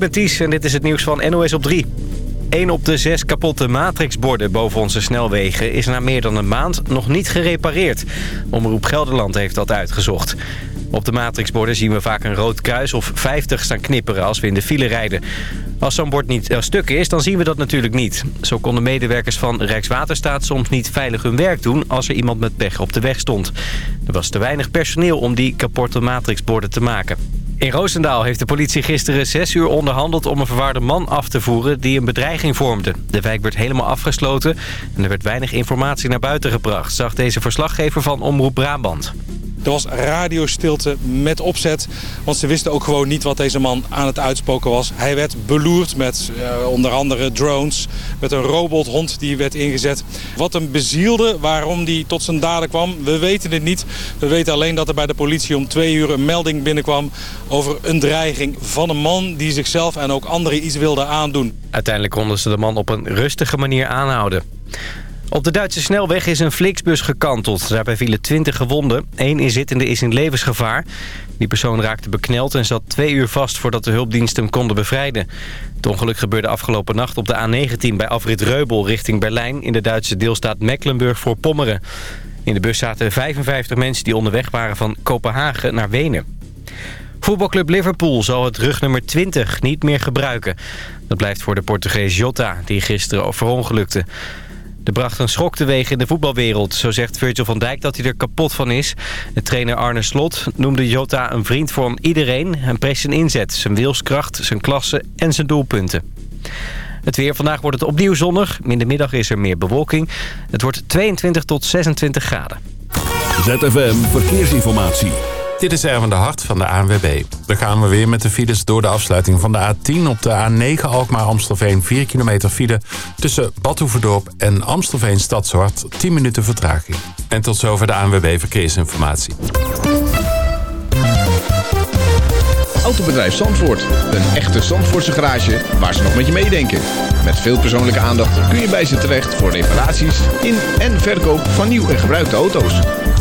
ben en dit is het nieuws van NOS op 3. Een op de zes kapotte matrixborden boven onze snelwegen... is na meer dan een maand nog niet gerepareerd. Omroep Gelderland heeft dat uitgezocht. Op de matrixborden zien we vaak een rood kruis of 50 staan knipperen als we in de file rijden. Als zo'n bord niet er stuk is, dan zien we dat natuurlijk niet. Zo konden medewerkers van Rijkswaterstaat soms niet veilig hun werk doen... als er iemand met pech op de weg stond. Er was te weinig personeel om die kapotte matrixborden te maken. In Roosendaal heeft de politie gisteren zes uur onderhandeld om een verwaarde man af te voeren die een bedreiging vormde. De wijk werd helemaal afgesloten en er werd weinig informatie naar buiten gebracht, zag deze verslaggever van Omroep Brabant. Er was radiostilte met opzet, want ze wisten ook gewoon niet wat deze man aan het uitspoken was. Hij werd beloerd met uh, onder andere drones, met een robothond die werd ingezet. Wat hem bezielde, waarom hij tot zijn daden kwam, we weten het niet. We weten alleen dat er bij de politie om twee uur een melding binnenkwam over een dreiging van een man die zichzelf en ook anderen iets wilde aandoen. Uiteindelijk konden ze de man op een rustige manier aanhouden. Op de Duitse snelweg is een Flixbus gekanteld. Daarbij vielen 20 gewonden. Eén inzittende is in levensgevaar. Die persoon raakte bekneld en zat twee uur vast voordat de hulpdiensten hem konden bevrijden. Het ongeluk gebeurde afgelopen nacht op de A19 bij afrit Reubel richting Berlijn... in de Duitse deelstaat Mecklenburg-Voorpommeren. In de bus zaten 55 mensen die onderweg waren van Kopenhagen naar Wenen. Voetbalclub Liverpool zal het rugnummer 20 niet meer gebruiken. Dat blijft voor de Portugees Jota, die gisteren verongelukte. Er bracht een schok teweeg in de voetbalwereld. Zo zegt Virgil van Dijk dat hij er kapot van is. De trainer Arne Slot noemde Jota een vriend voor iedereen. en prees zijn inzet, zijn wilskracht, zijn klasse en zijn doelpunten. Het weer. Vandaag wordt het opnieuw zonnig. In de middag is er meer bewolking. Het wordt 22 tot 26 graden. ZFM Verkeersinformatie. Dit is Erwin de Hart van de ANWB. Dan gaan we weer met de files door de afsluiting van de A10 op de A9 Alkmaar-Amstelveen. 4 kilometer file tussen Badhoevedorp en Amstelveen Stadshart. 10 minuten vertraging. En tot zover de ANWB Verkeersinformatie. Autobedrijf Zandvoort. Een echte Zandvoortse garage waar ze nog met je meedenken. Met veel persoonlijke aandacht kun je bij ze terecht voor reparaties in en verkoop van nieuw en gebruikte auto's.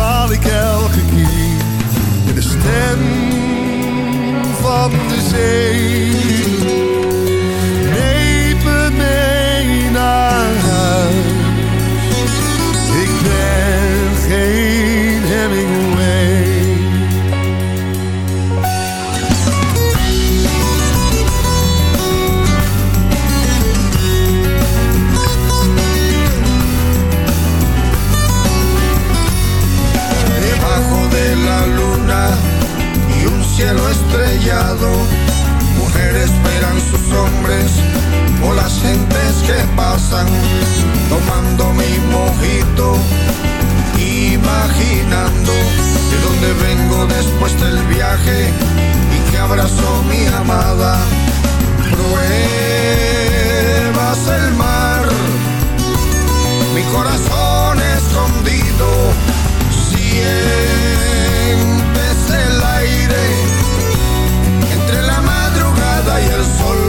Verdwaal ik elke keer in de stem van de zee. Imaginando de dónde vengo después del viaje y que abrazo mi amada. Pruebas el mar, mi corazón escondido, sientes el aire entre la madrugada y el sol.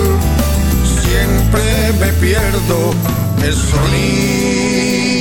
Siempre me pierdo el sonido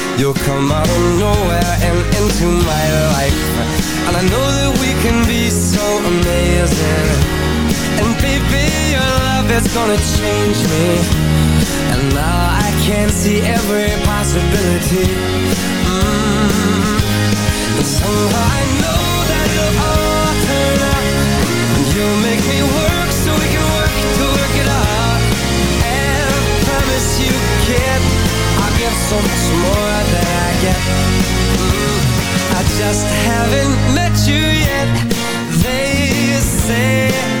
You'll come out of nowhere and into my life. And I know that we can be so amazing. And baby, your love is gonna change me. And now I can see every possibility. Mm. And somehow I know that it'll all turn out And you'll make me work I'll so much more than I get I just haven't met you yet. They say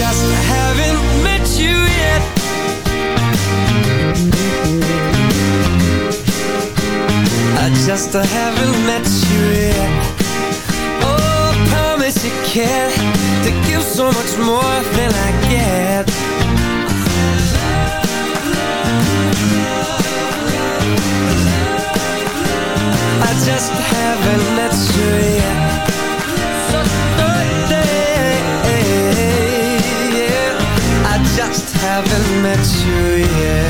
just haven't met you yet. I just haven't met you yet. Oh, promise you can To give so much more than I get. I just haven't met you yet haven't met you yet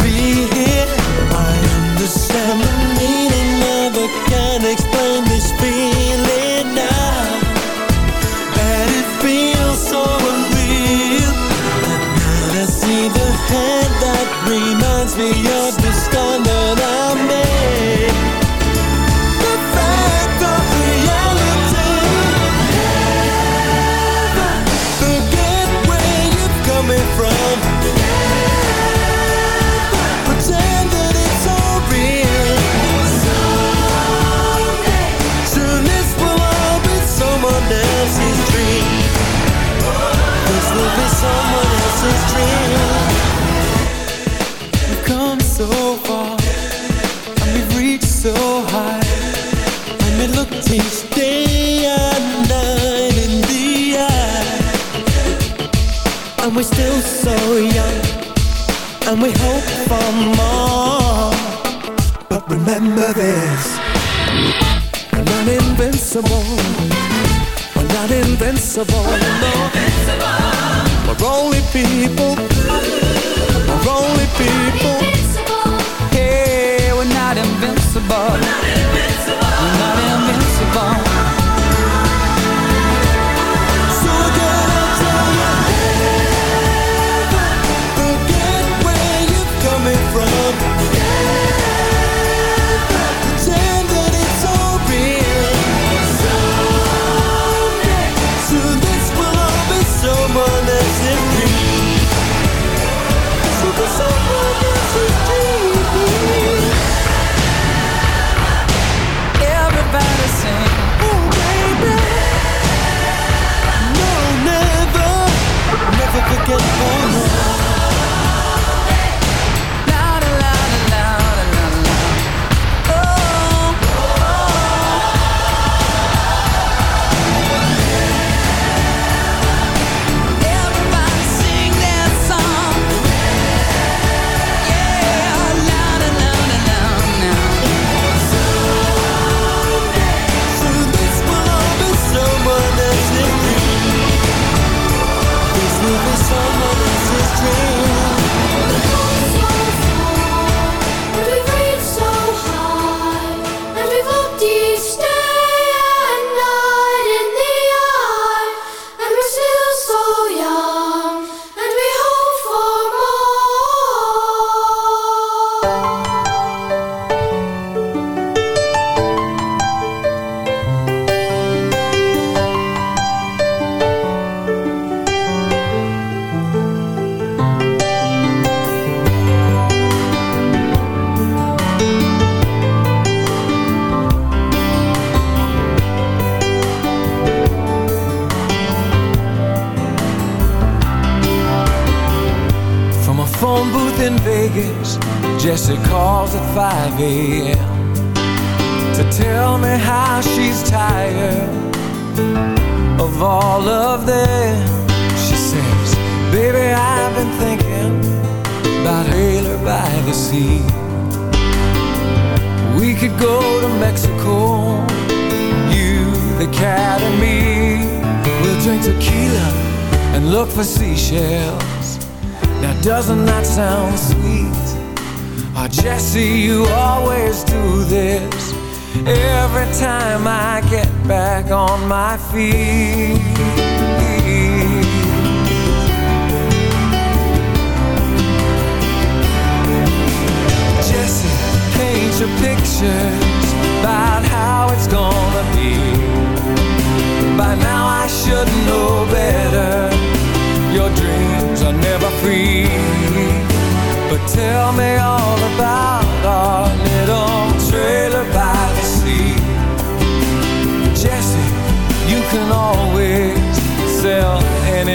be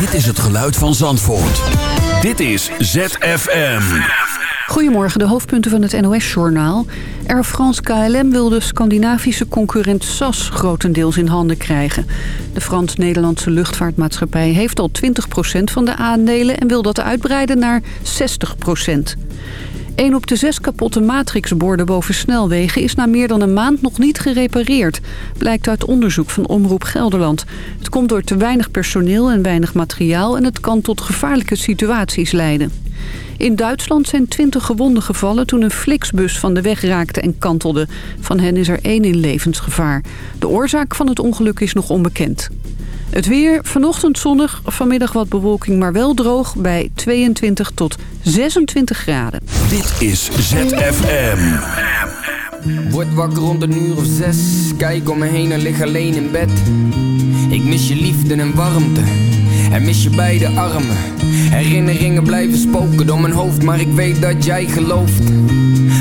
Dit is het geluid van Zandvoort. Dit is ZFM. Goedemorgen, de hoofdpunten van het NOS-journaal. Air France KLM wil de Scandinavische concurrent SAS grotendeels in handen krijgen. De Frans-Nederlandse luchtvaartmaatschappij heeft al 20% van de aandelen... en wil dat uitbreiden naar 60%. Een op de zes kapotte matrixborden boven snelwegen is na meer dan een maand nog niet gerepareerd. Blijkt uit onderzoek van Omroep Gelderland. Het komt door te weinig personeel en weinig materiaal en het kan tot gevaarlijke situaties leiden. In Duitsland zijn 20 gewonden gevallen toen een Flixbus van de weg raakte en kantelde. Van hen is er één in levensgevaar. De oorzaak van het ongeluk is nog onbekend. Het weer, vanochtend zonnig, vanmiddag wat bewolking, maar wel droog bij 22 tot 26 graden. Dit is ZFM. Word wakker rond een uur of zes, kijk om me heen en lig alleen in bed. Ik mis je liefde en warmte, en mis je beide armen. Herinneringen blijven spoken door mijn hoofd, maar ik weet dat jij gelooft.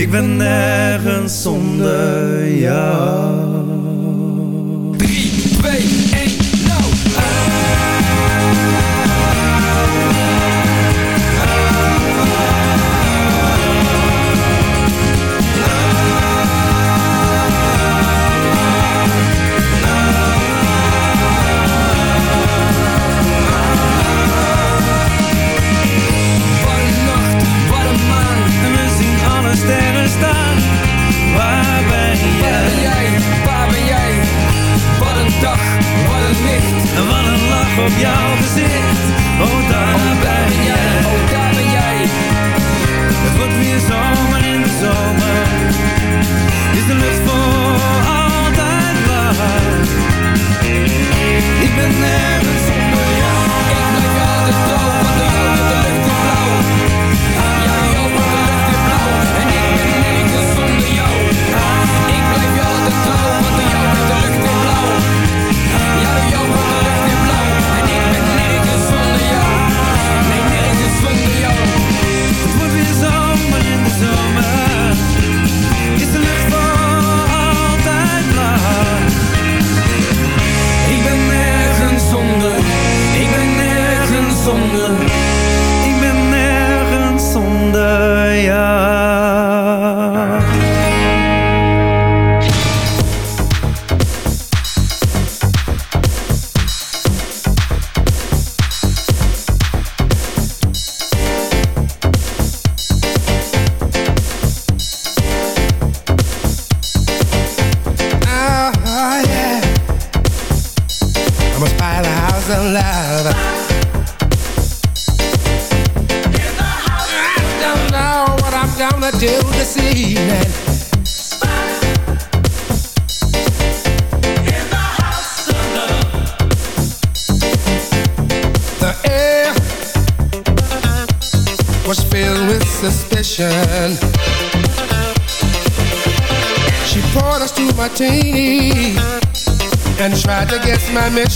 Ik ben nergens zonder jou. 3, sterren staan. Waar ben Waar ben jij? jij? Waar ben jij? Wat een dag, wat een licht. En wat een lach op jouw gezicht. Oh, daar Oh, ben jij. oh daar ben jij. Het wordt weer zomer in de zomer. Is de lucht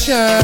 Future.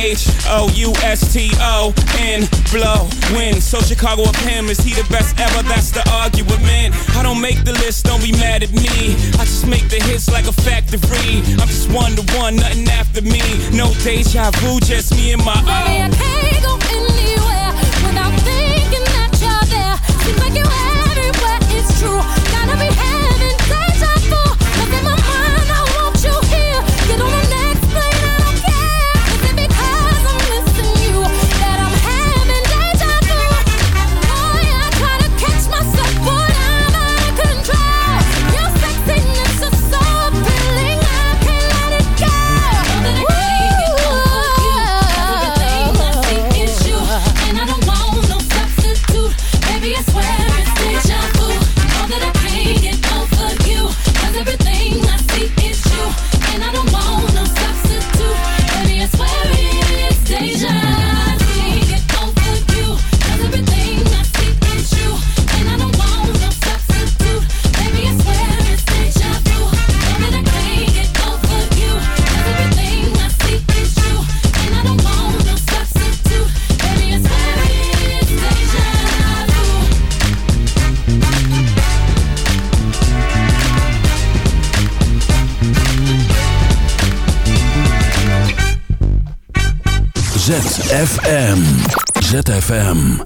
H O U S T O N blow win. So Chicago up him is he the best ever? That's the argument. I don't make the list, don't be mad at me. I just make the hits like a factory. I'm just one to one, nothing after me. No deja vu, just me and my own. Baby, I can't go anywhere without thinking that you're there. Seems like you ZFM. ZFM.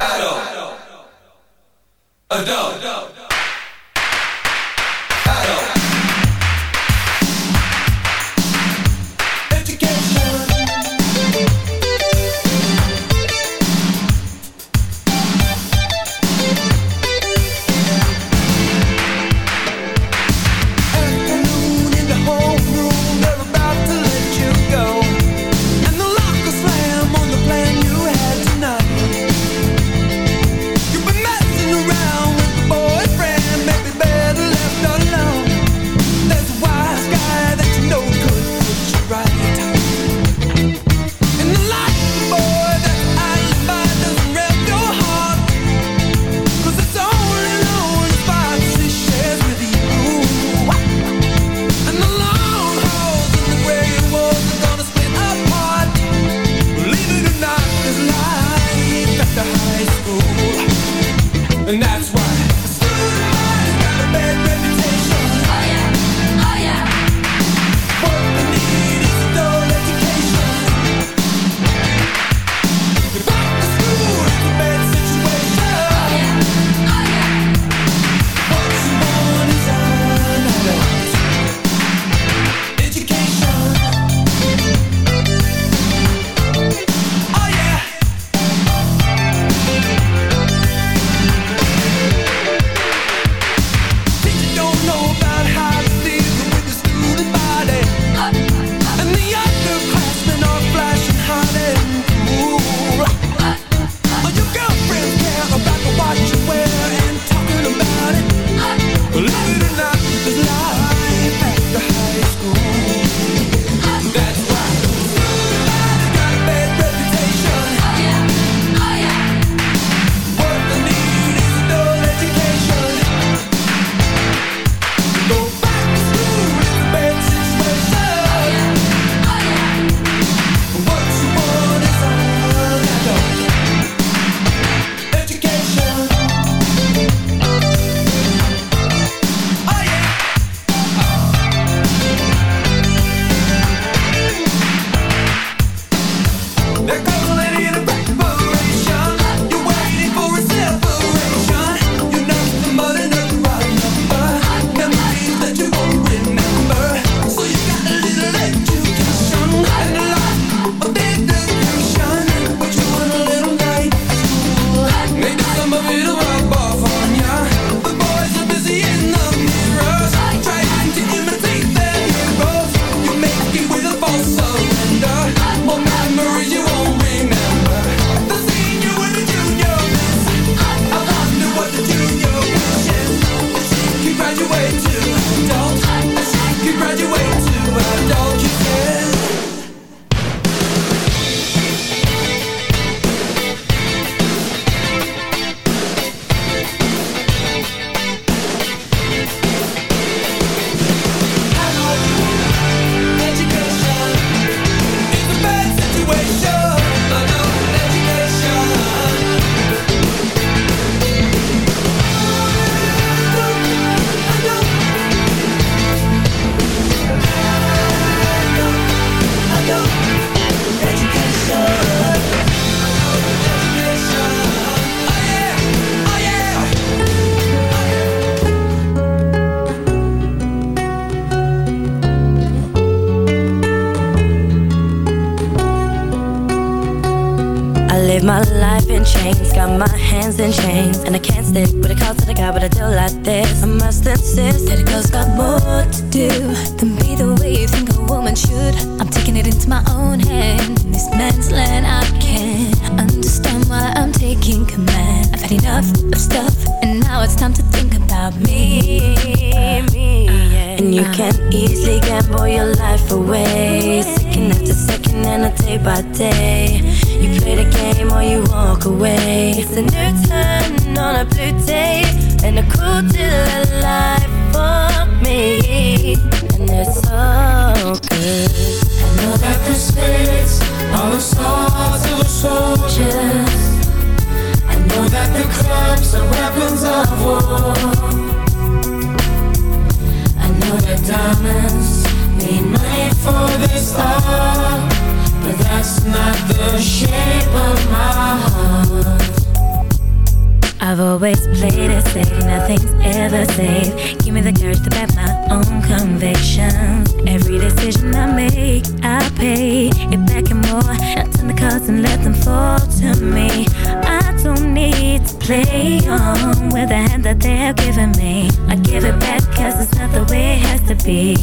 Decision I make, I pay it back and more. Now turn the cards and let them fall to me. I don't need to play on with the hand that they have given me. I give it back cause it's not the way it has to be.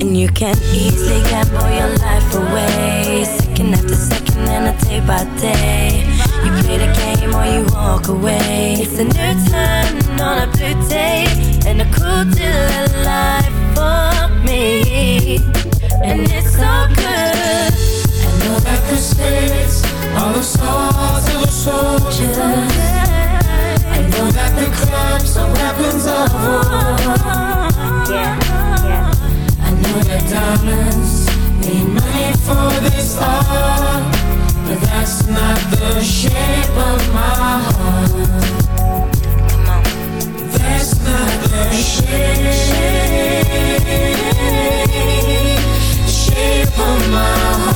And you can easily gamble your life away. Second after second and a day by day. You play the game or you walk away. It's a new turn on a blue day and a cool deal of life for me. And it's so good. I know that the spirits are the swords of the soldiers. I know that the clubs are weapons of war. Yeah, yeah. I know that diamonds need money for this art. But that's not the shape of my heart. Shape, shape of my